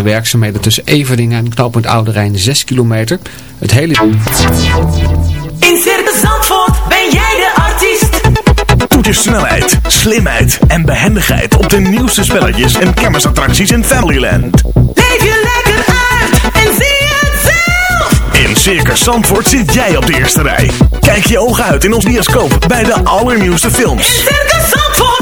werkzaamheden tussen Everdingen en knooppunt Oude Rijn 6 kilometer. Het hele... In Circus Zandvoort ben jij de artiest. Toet je snelheid, slimheid en behendigheid op de nieuwste spelletjes en kermisattracties in Familyland. Leef je lekker uit en zie het zelf. In Circus Zandvoort zit jij op de eerste rij. Kijk je ogen uit in ons bioscoop bij de allernieuwste films. In Circus Zandvoort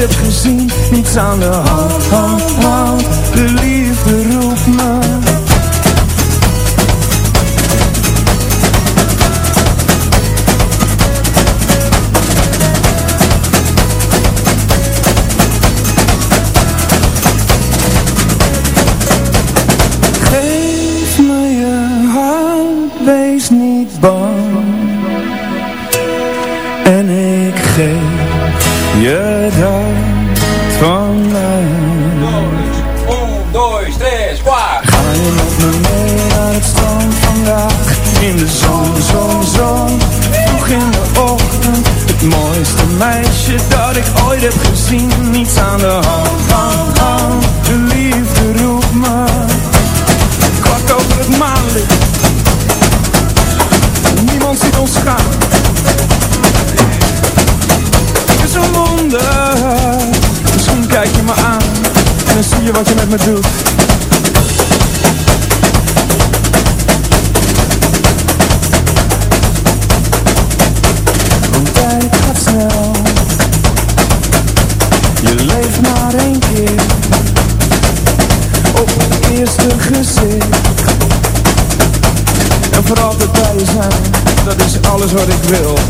heb gezien? Niets aan de hand, hand, hand me doet Hood and Grill.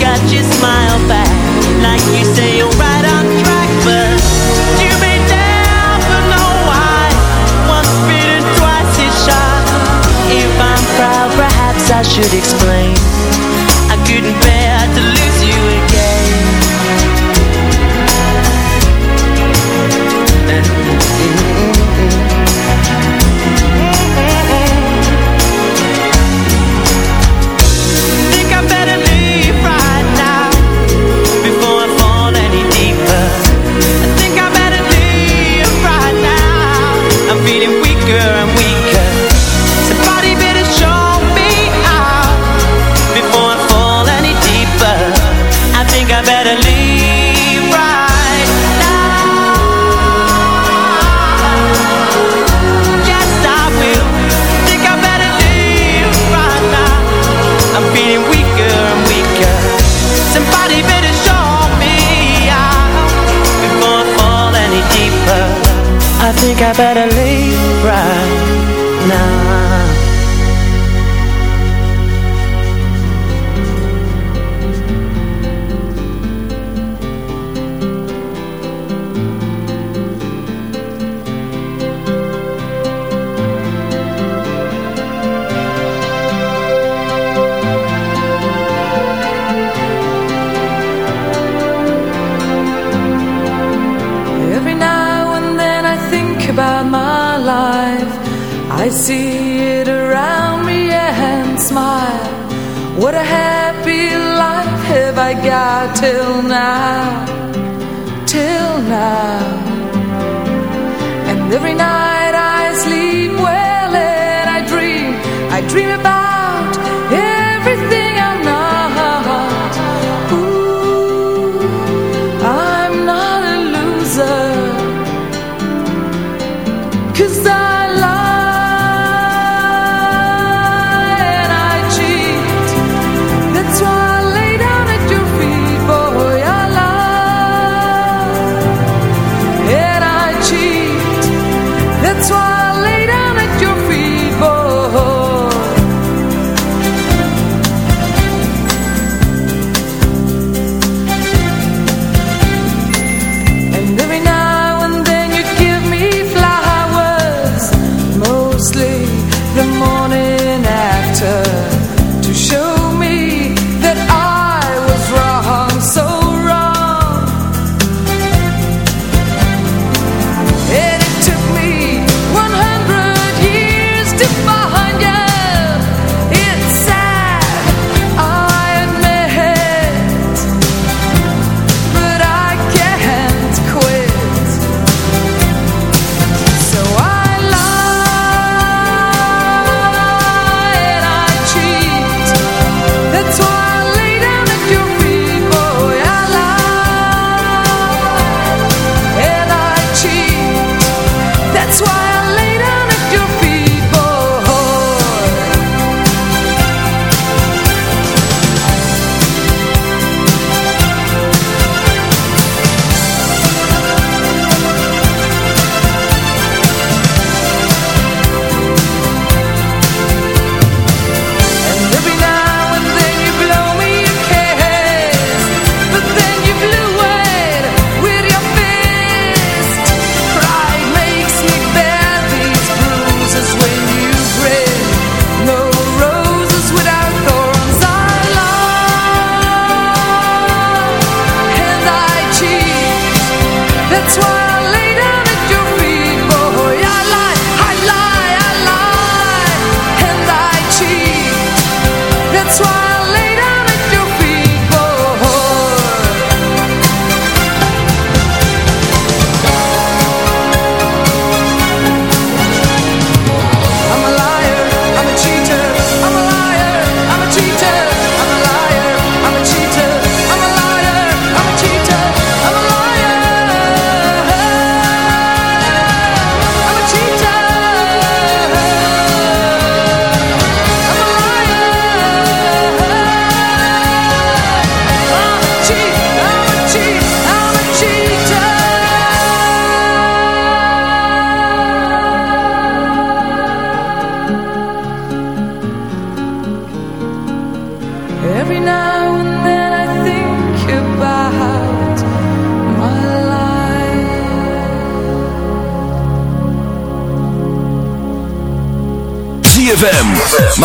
got your smile back. Like you say you're right on track But you may never know why Once bitten, twice If I'm proud, perhaps I should explain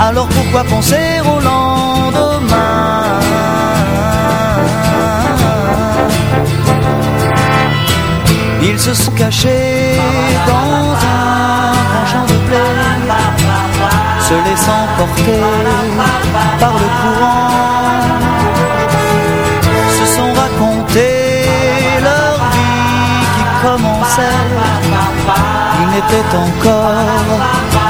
Alors pourquoi penser au lendemain Ils se sont cachés dans un champ de blé se laissant porter par le courant, se sont racontés leur vie qui commençait. Ils n'étaient encore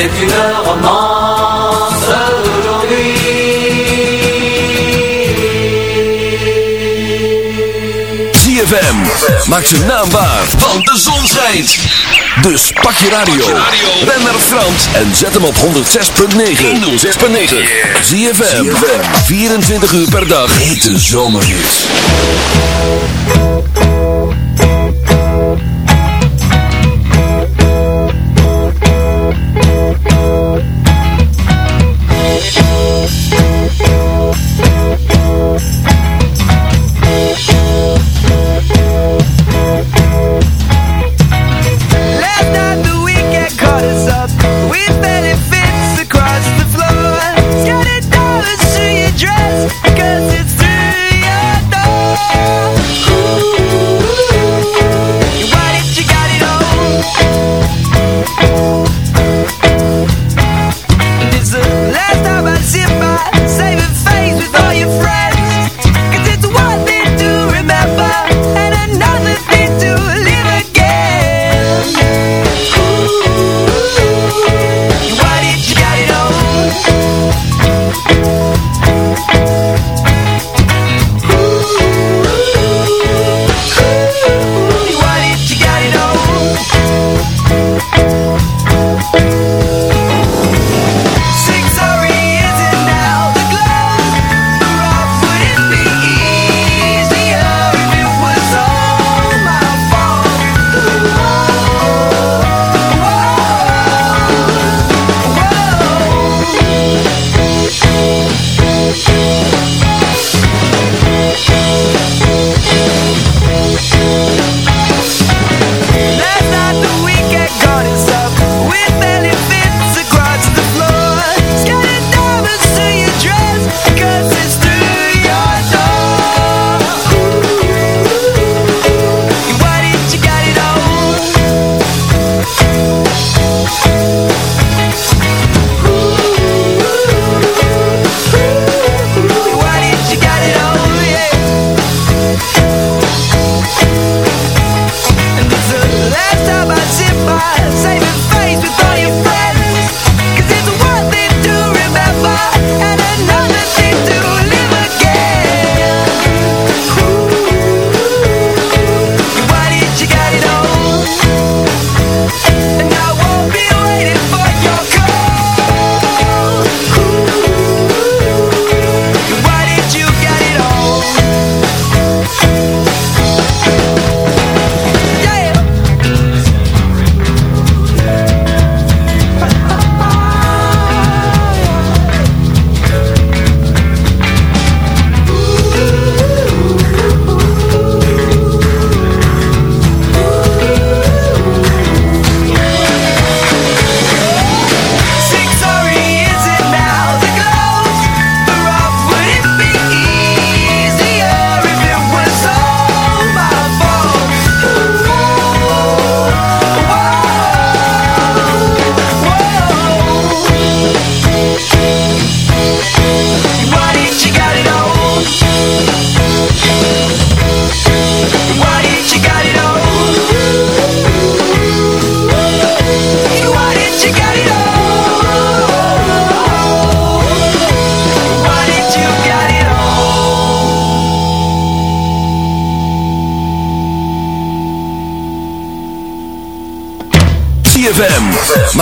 C'est une romance d'aujourd'hui. ZFM, maak zijn naam waar, want de zon schijnt. Dus pak je radio, ren naar Frans en zet hem op 106.9. 106.9, ZFM, 24 uur per dag, hete zomerhits.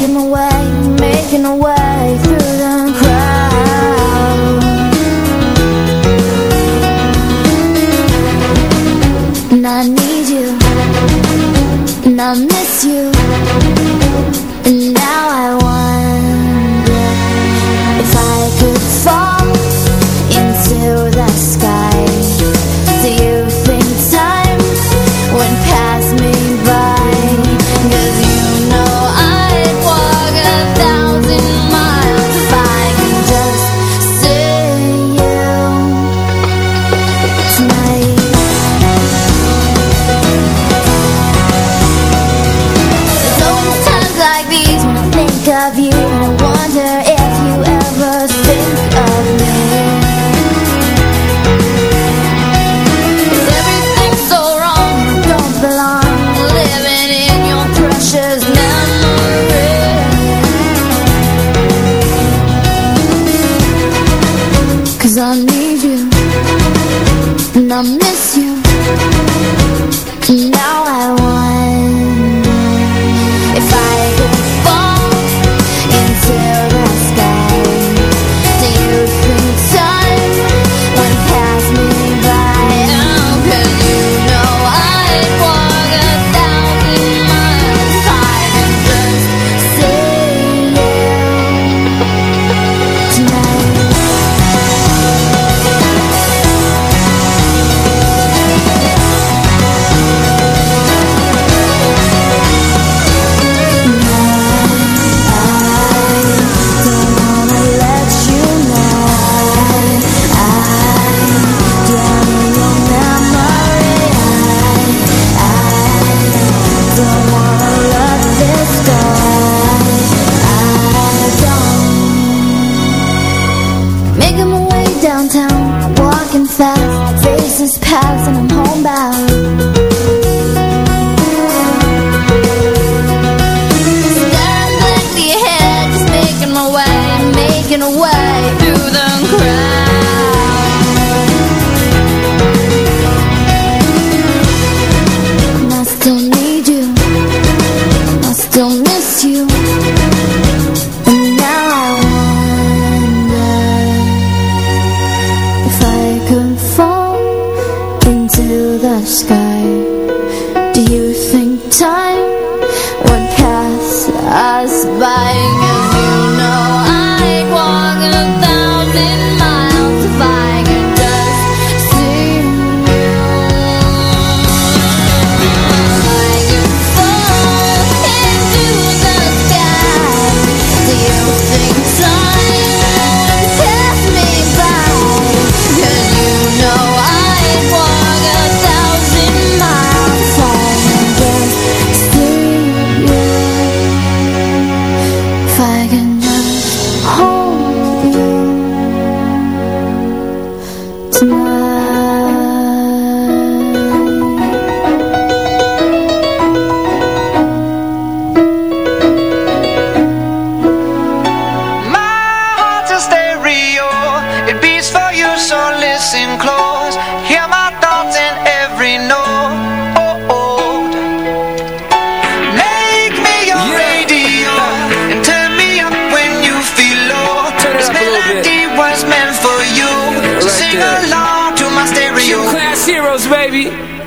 making a way, making a way through the crowd. And I need you, and I miss you.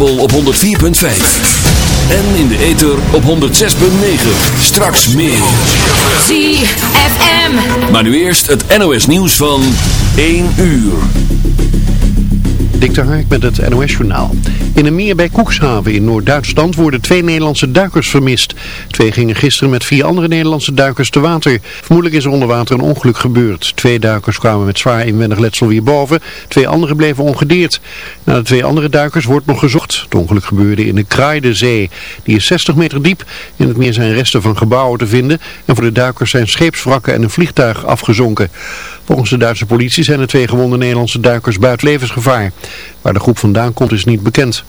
op 104.5. En in de ether op 106.9. Straks meer. ZFM. Maar nu eerst het NOS nieuws van 1 uur. Dik de Haak met het NOS journaal. In een meer bij Koekshaven in Noord-Duitsland worden twee Nederlandse duikers vermist. Twee gingen gisteren met vier andere Nederlandse duikers te water. Vermoedelijk is er onder water een ongeluk gebeurd. Twee duikers kwamen met zwaar inwendig letsel weer boven. Twee anderen bleven ongedeerd. Na de twee andere duikers wordt nog gezocht. Het ongeluk gebeurde in de Kraaidezee. Die is 60 meter diep. In het meer zijn resten van gebouwen te vinden. En voor de duikers zijn scheepswrakken en een vliegtuig afgezonken. Volgens de Duitse politie zijn de twee gewonde Nederlandse duikers buiten levensgevaar. Waar de groep vandaan komt is niet bekend.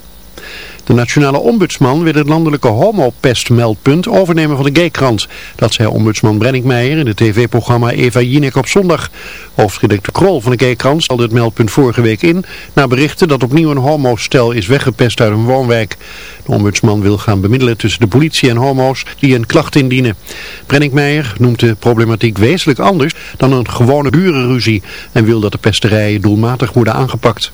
De nationale ombudsman wil het landelijke homopestmeldpunt overnemen van de G-krant. Dat zei ombudsman Brenningmeijer in het tv-programma Eva Jinek op zondag. Hoofdredacteur Krol van de G-krant stelde het meldpunt vorige week in... na berichten dat opnieuw een homostel is weggepest uit een woonwijk. De ombudsman wil gaan bemiddelen tussen de politie en homo's die een klacht indienen. Brenningmeijer noemt de problematiek wezenlijk anders dan een gewone burenruzie... en wil dat de pesterijen doelmatig worden aangepakt.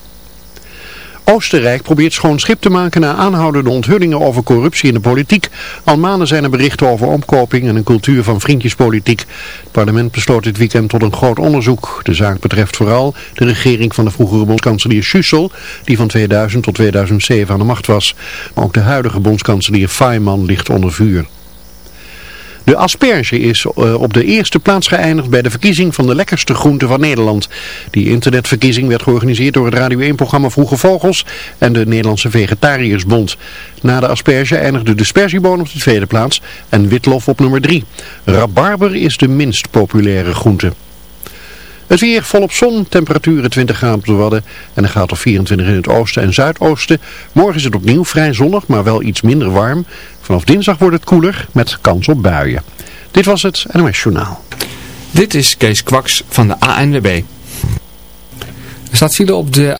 Oostenrijk probeert schoon schip te maken na aanhoudende onthullingen over corruptie in de politiek. Al maanden zijn er berichten over omkoping en een cultuur van vriendjespolitiek. Het parlement besloot dit weekend tot een groot onderzoek. De zaak betreft vooral de regering van de vroegere bondskanselier Schüssel, die van 2000 tot 2007 aan de macht was. Maar ook de huidige bondskanselier Feynman ligt onder vuur. De asperge is uh, op de eerste plaats geëindigd bij de verkiezing van de lekkerste groente van Nederland. Die internetverkiezing werd georganiseerd door het Radio 1-programma Vroege Vogels en de Nederlandse Vegetariërsbond. Na de asperge eindigde de sperzieboon op de tweede plaats en witlof op nummer 3. Rabarber is de minst populaire groente. Het weer volop zon, temperaturen 20 graden op de Wadden en een graad of 24 in het oosten en zuidoosten. Morgen is het opnieuw vrij zonnig, maar wel iets minder warm. Vanaf dinsdag wordt het koeler met kans op buien. Dit was het NOS Journaal. Dit is Kees Kwaks van de ANWB. Er staat file op de